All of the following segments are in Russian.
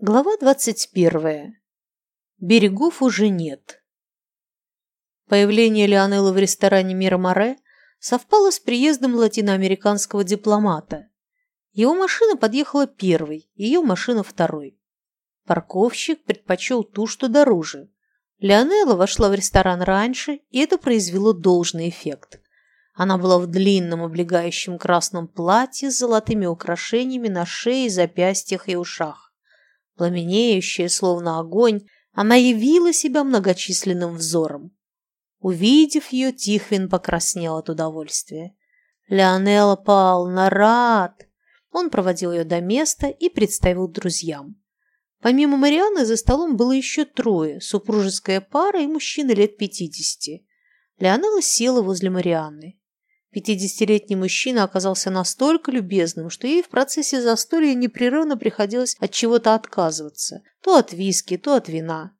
Глава двадцать первая. Берегов уже нет. Появление Леонеллы в ресторане Мира Море совпало с приездом латиноамериканского дипломата. Его машина подъехала первой, ее машина второй. Парковщик предпочел ту, что дороже. Леонелла вошла в ресторан раньше, и это произвело должный эффект. Она была в длинном облегающем красном платье с золотыми украшениями на шее, запястьях и ушах. Пламенеющая, словно огонь, она явила себя многочисленным взором. Увидев ее, Тихвин покраснел от удовольствия. «Леонелла Павловна, рад!» Он проводил ее до места и представил друзьям. Помимо Марианы за столом было еще трое, супружеская пара и мужчина лет пятидесяти. Леонелла села возле Марианны. Пятидесятилетний мужчина оказался настолько любезным, что ей в процессе застолья непрерывно приходилось от чего-то отказываться, то от виски, то от вина.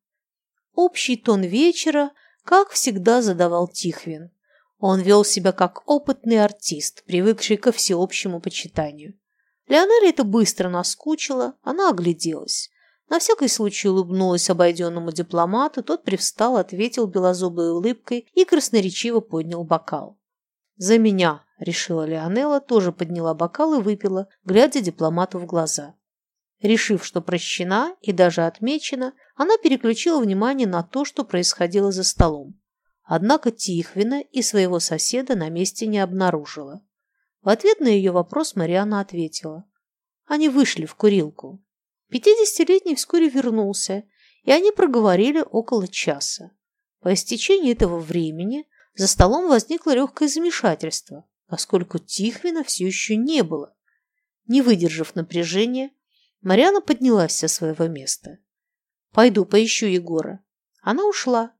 Общий тон вечера, как всегда, задавал Тихвин. Он вел себя как опытный артист, привыкший ко всеобщему почитанию. Леонеле это быстро наскучило, она огляделась. На всякий случай улыбнулась обойденному дипломату, тот привстал, ответил белозубой улыбкой и красноречиво поднял бокал. «За меня!» – решила Леонелла, тоже подняла бокал и выпила, глядя дипломату в глаза. Решив, что прощена и даже отмечена, она переключила внимание на то, что происходило за столом. Однако Тихвина и своего соседа на месте не обнаружила. В ответ на ее вопрос Мариана ответила. Они вышли в курилку. Пятидесятилетний вскоре вернулся, и они проговорили около часа. По истечении этого времени за столом возникло легкое замешательство, поскольку Тихвина все еще не было. Не выдержав напряжения, Марьяна поднялась со своего места. «Пойду поищу Егора». Она ушла.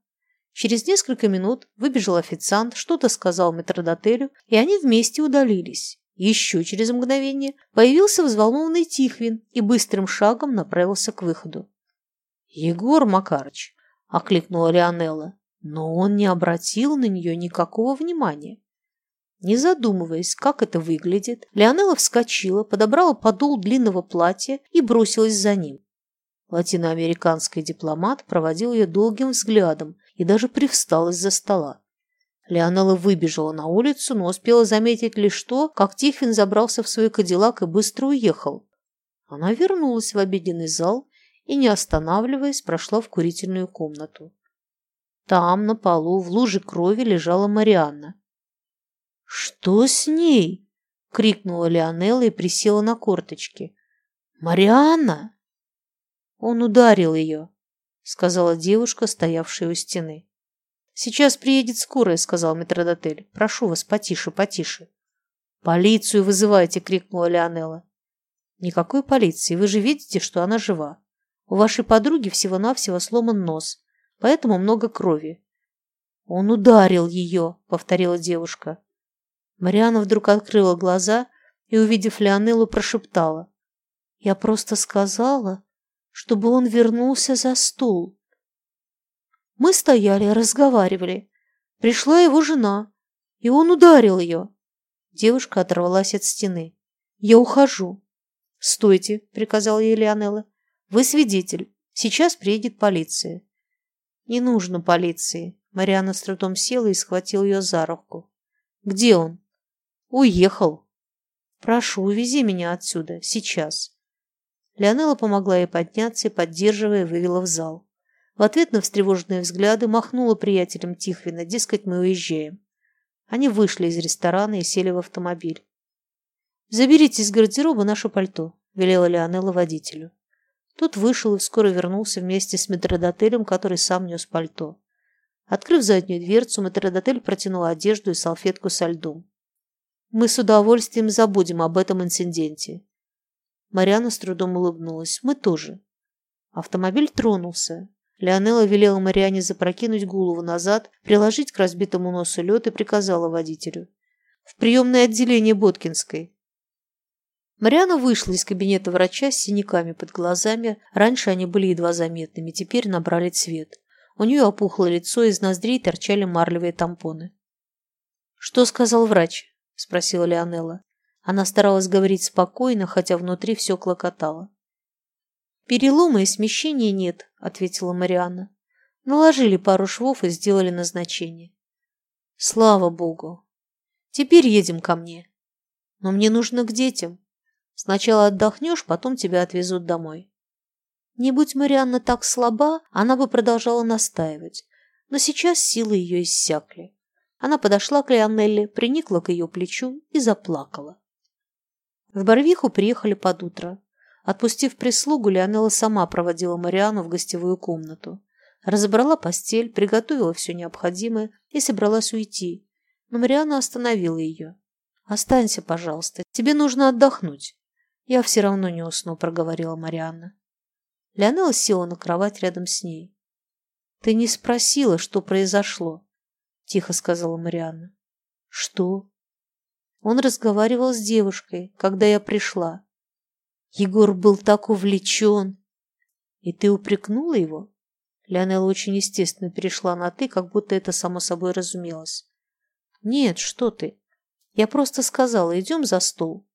Через несколько минут выбежал официант, что-то сказал метродотелю, и они вместе удалились. Еще через мгновение появился взволнованный Тихвин и быстрым шагом направился к выходу. «Егор Макарыч!» – окликнула Леонелла но он не обратил на нее никакого внимания. Не задумываясь, как это выглядит, Леонела вскочила, подобрала подол длинного платья и бросилась за ним. Латиноамериканский дипломат проводил ее долгим взглядом и даже привстал из-за стола. Леонела выбежала на улицу, но успела заметить лишь то, как Тихвин забрался в свой кадиллак и быстро уехал. Она вернулась в обеденный зал и, не останавливаясь, прошла в курительную комнату. Там, на полу, в луже крови лежала Марианна. «Что с ней?» — крикнула Леонелла и присела на корточки. «Марианна!» «Он ударил ее», — сказала девушка, стоявшая у стены. «Сейчас приедет скорая», — сказал метродотель. «Прошу вас, потише, потише». «Полицию вызывайте!» — крикнула Леонелла. «Никакой полиции. Вы же видите, что она жива. У вашей подруги всего-навсего сломан нос поэтому много крови. «Он ударил ее», — повторила девушка. Мариана вдруг открыла глаза и, увидев Леонеллу, прошептала. «Я просто сказала, чтобы он вернулся за стул». Мы стояли, разговаривали. Пришла его жена, и он ударил ее. Девушка оторвалась от стены. «Я ухожу». «Стойте», — приказала ей Леонелла. «Вы свидетель. Сейчас приедет полиция. «Не нужно полиции». Мариана с трудом села и схватил ее за руку. «Где он?» «Уехал». «Прошу, увези меня отсюда. Сейчас». Леонела помогла ей подняться и, поддерживая, вывела в зал. В ответ на встревоженные взгляды махнула приятелям Тихвина, дескать, мы уезжаем. Они вышли из ресторана и сели в автомобиль. «Заберите из гардероба наше пальто», – велела Леонела водителю. Тот вышел и вскоре вернулся вместе с метродотелем, который сам нес пальто. Открыв заднюю дверцу, метродотель протянул одежду и салфетку со льдом. «Мы с удовольствием забудем об этом инциденте». Мариана с трудом улыбнулась. «Мы тоже». Автомобиль тронулся. Леонела велела Мариане запрокинуть голову назад, приложить к разбитому носу лед и приказала водителю. «В приемное отделение Боткинской. Мариана вышла из кабинета врача с синяками под глазами. Раньше они были едва заметными, теперь набрали цвет. У нее опухло лицо, из ноздрей торчали марлевые тампоны. «Что сказал врач?» – спросила Леонелла. Она старалась говорить спокойно, хотя внутри все клокотало. Перелома и смещения нет, ответила Марианна. Наложили пару швов и сделали назначение. Слава богу. Теперь едем ко мне. Но мне нужно к детям. Сначала отдохнешь, потом тебя отвезут домой. Не будь Марианна так слаба, она бы продолжала настаивать. Но сейчас силы ее иссякли. Она подошла к Леонелле, приникла к ее плечу и заплакала. В Барвиху приехали под утро. Отпустив прислугу, Леонелла сама проводила Мариану в гостевую комнату. Разобрала постель, приготовила все необходимое и собралась уйти. Но Мариана остановила ее. «Останься, пожалуйста. Тебе нужно отдохнуть». «Я все равно не усну», — проговорила Марианна. Леонелла села на кровать рядом с ней. «Ты не спросила, что произошло», — тихо сказала Марианна. «Что?» Он разговаривал с девушкой, когда я пришла. Егор был так увлечен. И ты упрекнула его? Леонела очень естественно перешла на «ты», как будто это само собой разумелось. «Нет, что ты. Я просто сказала, идем за стол.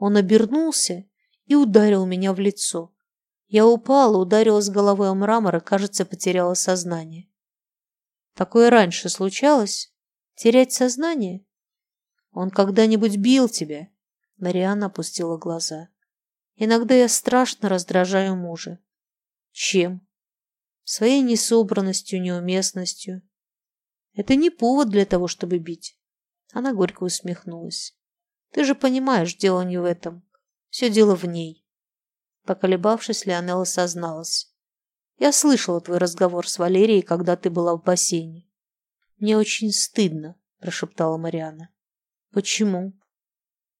Он обернулся и ударил меня в лицо. Я упала, ударилась головой о мрамор и, кажется, потеряла сознание. Такое раньше случалось? Терять сознание? Он когда-нибудь бил тебя? Марианна опустила глаза. Иногда я страшно раздражаю мужа. Чем? Своей несобранностью, неуместностью. Это не повод для того, чтобы бить. Она горько усмехнулась. Ты же понимаешь, дело не в этом. Все дело в ней. Поколебавшись, Леонелла созналась. Я слышала твой разговор с Валерией, когда ты была в бассейне. Мне очень стыдно, прошептала Мариана. Почему?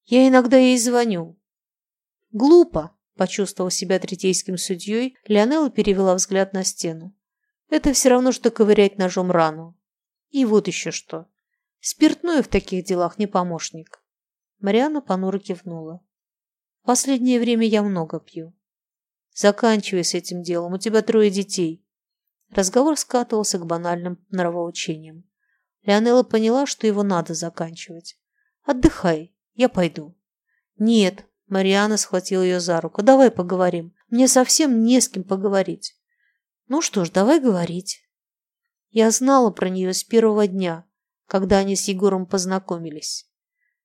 Я иногда ей звоню. Глупо, почувствовав себя третейским судьей, Леонелла перевела взгляд на стену. Это все равно, что ковырять ножом рану. И вот еще что. Спиртное в таких делах не помощник. Марианна понуро кивнула. Последнее время я много пью. Заканчивай с этим делом, у тебя трое детей. Разговор скатывался к банальным нравоучениям. Леонела поняла, что его надо заканчивать. Отдыхай, я пойду. Нет, Мариана схватила ее за руку. Давай поговорим. Мне совсем не с кем поговорить. Ну что ж, давай говорить. Я знала про нее с первого дня когда они с Егором познакомились.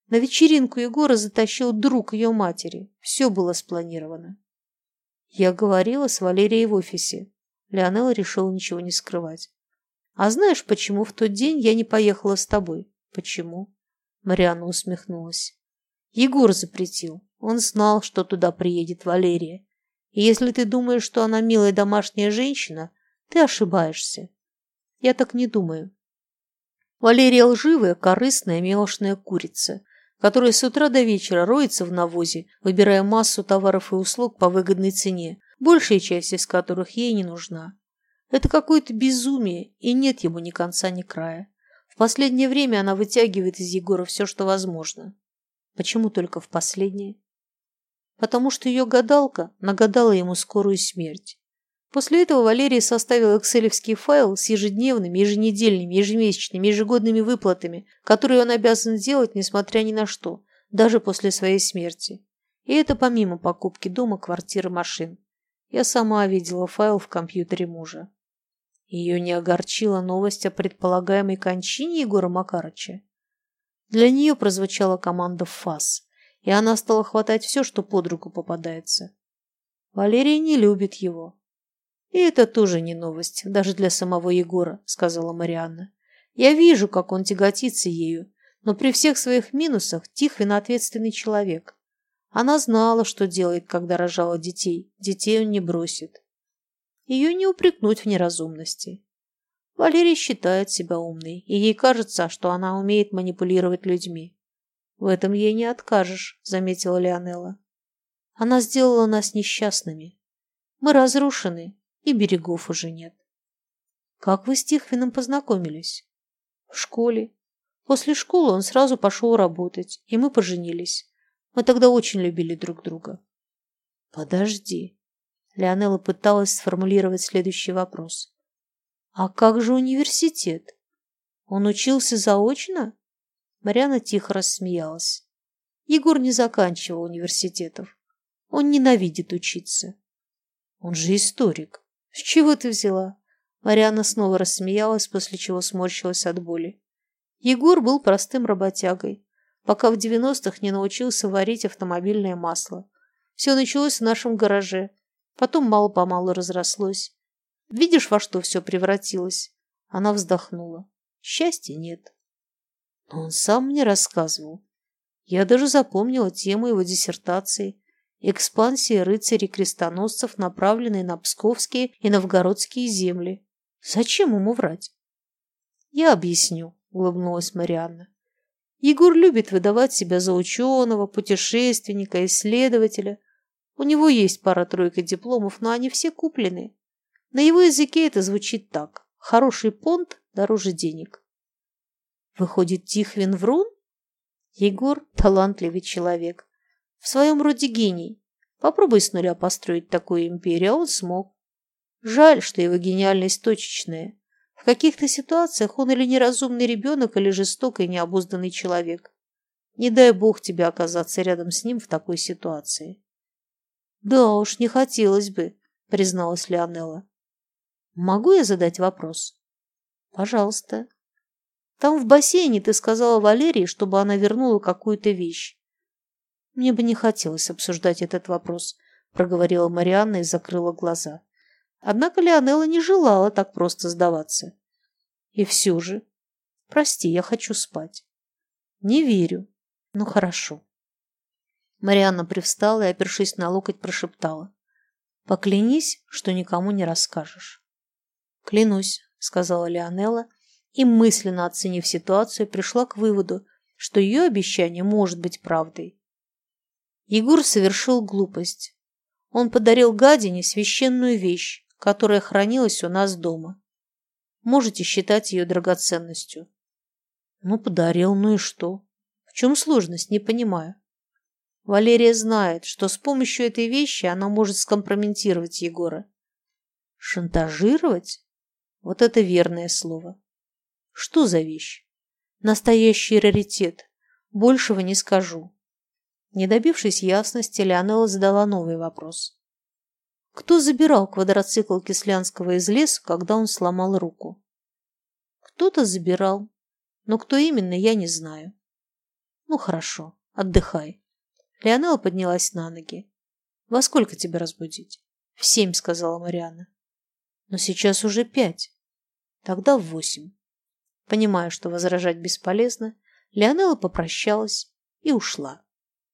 На вечеринку Егора затащил друг ее матери. Все было спланировано. Я говорила с Валерией в офисе. Леонела решила ничего не скрывать. А знаешь, почему в тот день я не поехала с тобой? Почему? Марианна усмехнулась. Егор запретил. Он знал, что туда приедет Валерия. И если ты думаешь, что она милая домашняя женщина, ты ошибаешься. Я так не думаю. Валерия лживая, корыстная, мелочная курица, которая с утра до вечера роется в навозе, выбирая массу товаров и услуг по выгодной цене, большая часть из которых ей не нужна. Это какое-то безумие, и нет ему ни конца, ни края. В последнее время она вытягивает из Егора все, что возможно. Почему только в последнее? Потому что ее гадалка нагадала ему скорую смерть. После этого Валерий составил экселевский файл с ежедневными, еженедельными, ежемесячными, ежегодными выплатами, которые он обязан делать, несмотря ни на что, даже после своей смерти. И это помимо покупки дома, квартиры, машин. Я сама видела файл в компьютере мужа. Ее не огорчила новость о предполагаемой кончине Егора Макарыча. Для нее прозвучала команда «ФАС», и она стала хватать все, что под руку попадается. Валерий не любит его, «И это тоже не новость, даже для самого Егора», — сказала Марианна. «Я вижу, как он тяготится ею, но при всех своих минусах тихий, но ответственный человек. Она знала, что делает, когда рожала детей. Детей он не бросит. Ее не упрекнуть в неразумности. Валерия считает себя умной, и ей кажется, что она умеет манипулировать людьми. В этом ей не откажешь, заметила Леонела. Она сделала нас несчастными. Мы разрушены, и берегов уже нет. Как вы с Тихвином познакомились? В школе. После школы он сразу пошел работать, и мы поженились. Мы тогда очень любили друг друга. Подожди. Леонела пыталась сформулировать следующий вопрос. А как же университет? Он учился заочно? Марьяна тихо рассмеялась. Егор не заканчивал университетов. Он ненавидит учиться. Он же историк. С чего ты взяла? Марианна снова рассмеялась, после чего сморщилась от боли. Егор был простым работягой, пока в девяностых не научился варить автомобильное масло. Все началось в нашем гараже, потом мало-помалу разрослось. Видишь, во что все превратилось? Она вздохнула. Счастья нет. Но он сам мне рассказывал. Я даже запомнила тему его диссертации «Экспансия рыцарей-крестоносцев, направленной на псковские и новгородские земли». Зачем ему врать? Я объясню, улыбнулась Марианна. Егор любит выдавать себя за ученого, путешественника, исследователя. У него есть пара-тройка дипломов, но они все куплены. На его языке это звучит так. Хороший понт дороже денег. Выходит, Тихвин врун? Егор – талантливый человек. В своем роде гений. Попробуй с нуля построить такую империю, а он смог. Жаль, что его гениальность точечная. В каких-то ситуациях он или неразумный ребенок, или жестокий необузданный человек. Не дай бог тебе оказаться рядом с ним в такой ситуации. Да уж, не хотелось бы, призналась Леонелла. Могу я задать вопрос? Пожалуйста. Там в бассейне ты сказала Валерии, чтобы она вернула какую-то вещь. Мне бы не хотелось обсуждать этот вопрос, проговорила Марианна и закрыла глаза. Однако Леонелла не желала так просто сдаваться. И все же... Прости, я хочу спать. Не верю. Ну, хорошо. Марианна привстала и, опершись на локоть, прошептала. Поклянись, что никому не расскажешь. Клянусь, сказала Леонелла, и, мысленно оценив ситуацию, пришла к выводу, что ее обещание может быть правдой. Егор совершил глупость. Он подарил гадине священную вещь, которая хранилась у нас дома. Можете считать ее драгоценностью. Ну, подарил, ну и что? В чем сложность, не понимаю. Валерия знает, что с помощью этой вещи она может скомпрометировать Егора. Шантажировать? Вот это верное слово. Что за вещь? Настоящий раритет. Большего не скажу. Не добившись ясности, Леонела задала новый вопрос. Кто забирал квадроцикл Кислянского из леса, когда он сломал руку? Кто-то забирал, но кто именно, я не знаю. Ну хорошо, отдыхай. Леонела поднялась на ноги. Во сколько тебя разбудить? В семь, сказала Марианна. Но сейчас уже пять. Тогда в восемь. Понимая, что возражать бесполезно, Леонела попрощалась и ушла.